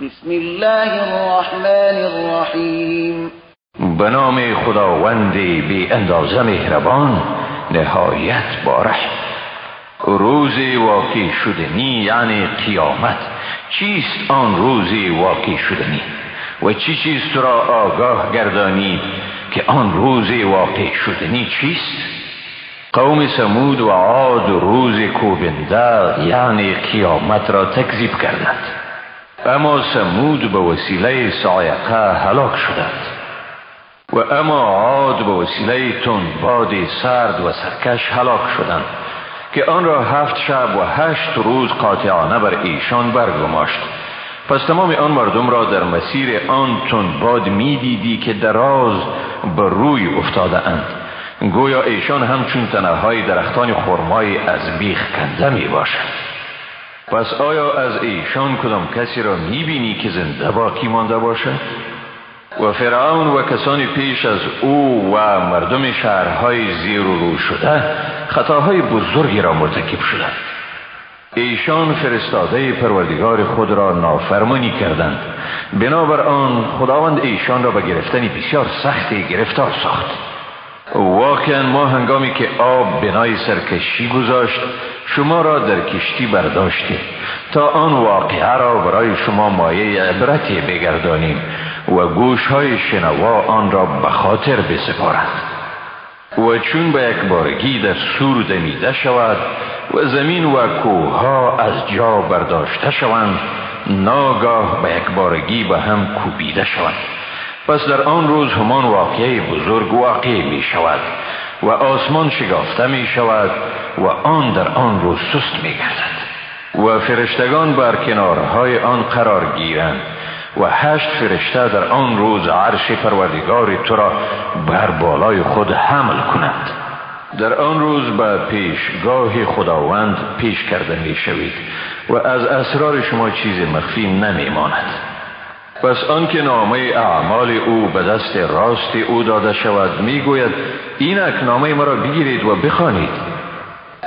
بسم الله الرحمن الرحیم به نام خداوند بی اندازه مهربان نهایت باره روز واقع شدنی یعنی قیامت. چیست آن روز واقع شدنی؟ و چی چیز تو را آگاه گردانید که آن روز واقع شدنی چیست؟ قوم سمود و عاد روز کوبنده یعنی قیامت را تکذیب کردند. اما سمود به وسیله سایقه هلاک شدند و اما عاد به وسیله باد سرد و سرکش هلاک شدند که آن را هفت شب و هشت روز قاطعانه بر ایشان برگماشت. پس تمام آن مردم را در مسیر آن باد می دیدی که دراز به روی افتاده اند گویا ایشان همچون تنه های درختان خرمای از بیخ کنده می باشند پس آیا از ایشان کدام کسی را می بینی که زنده باقی مانده باشد؟ و فرعون و کسانی پیش از او و مردم شهرهای زیر و رو شده خطاهای بزرگی را مرتکب شدند. ایشان فرستاده پروردگار خود را نافرمانی کردند. بنابر آن خداوند ایشان را به گرفتن بسیار سختی گرفتار ساخت. واقعا ما هنگامی که آب بنای سرکشی گذاشت شما را در کشتی برداشتیم. تا آن واقعه را برای شما مایه عبرتی بگردانیم و گوش های شنوا آن را به خاطر بسپارند. و چون به یک بارگی در سور دمیده شود و زمین و کوها از جا برداشته شوند ناگاه به یک بارگی به هم کوبیده شوند. پس در آن روز همان واقعه بزرگ واقع می شود و آسمان شگافته می شود و آن در آن روز سست می گردد. و فرشتگان بر کنارهای آن قرار گیرند و هشت فرشته در آن روز عرش پروردگار تو را بر بالای خود حمل کنند. در آن روز به پیشگاه خداوند پیش کرده می شوید و از اسرار شما چیز مخفی نمی ماند. پس آنکه نامه اعمال او به دست راست او داده شود می‌گوید اینک نامه مرا بگیرید و بخوانید.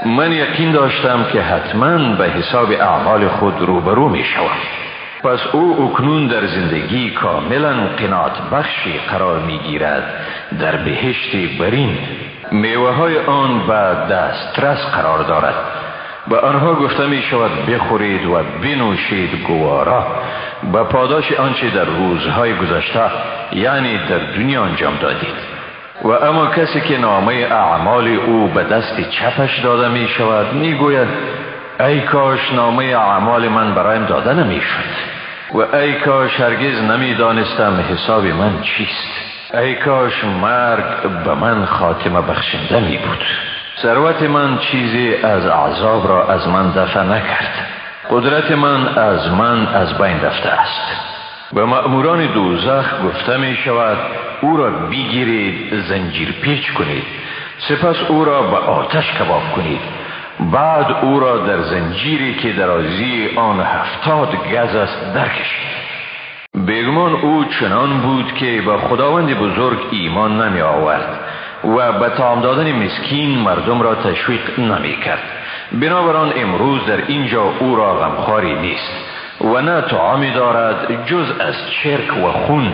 من یقین داشتم که حتما به حساب اعمال خود روبرو می شود پس او اکنون در زندگی کاملا قناعت بخشی قرار می گیرد در بهشت برین میوه های آن به دسترس قرار دارد. به آنها گفته می شود بخورید و بنوشید گوارا. به پاداش آنچه در روزهای گذشته یعنی در دنیا انجام دادید و اما کسی که نامه اعمال او به دست چپش داده می شود می گوید ای کاش نامه اعمال من برایم داده نمی شد. و ای کاش هرگز نمی دانستم حساب من چیست. ای کاش مرگ به من خاتمه بخشنده می بود. ثروت من چیزی از عذاب را از من دفع نکرد. قدرت من از من از بین رفته است. به مأموران دوزخ گفته می شود او را بگیرید زنجیر پیچ کنید. سپس او را به آتش کباب کنید. بعد او را در زنجیری که درازی آن هفتاد گز است درکشید. بگمان او چنان بود که به خداوند بزرگ ایمان نمی آورد و به تام دادن مسکین مردم را تشویق نمی کرد. بنابراین امروز در اینجا او را غمخواری نیست و نه طعامی دارد جز از چرک و خون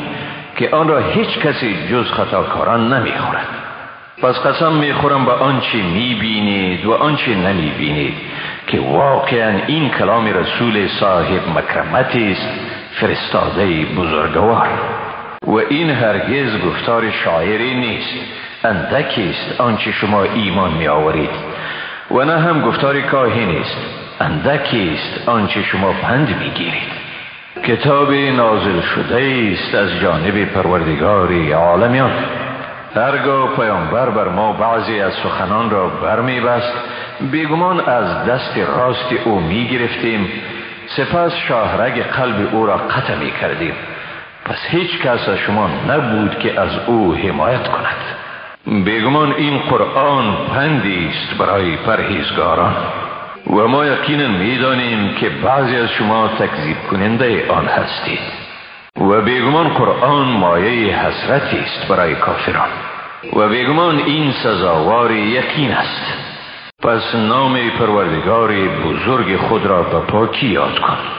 که آن را هیچ کسی جز خطاکاران نمی‌خورد. پس قسم می‌خورم به آنچه می‌بینید و آنچه نمی‌بینید که واقعا این کلام رسول صاحب مکرمتی است فرستاده بزرگوار. و این هرگز گفتار شاعری نیست اندکی است آنچه شما ایمان می آورید و نه هم گفتار کاهی است اندکی است آنچه شما پند می گیرید کتاب نازل شده است از جانب پروردگار عالمیان. هرگاه پیامبر بر ما بعضی از سخنان را برمی بست بیگمان از دست راست او می گرفتیم سپس شاهرگ قلب او را قطع می کردیم پس هیچ کس از شما نبود که از او حمایت کند. بیگمان این قرآن پندی است برای پرهیزگاران. و ما یقینا می‌دانیم که بعضی از شما تکذیب کننده آن هستید. و بیگمان قرآن مایه حسرتی است برای کافران. و بیگمان این سزاوار یقین است. پس نام پروردگار بزرگ خود را به پاکی یاد کن.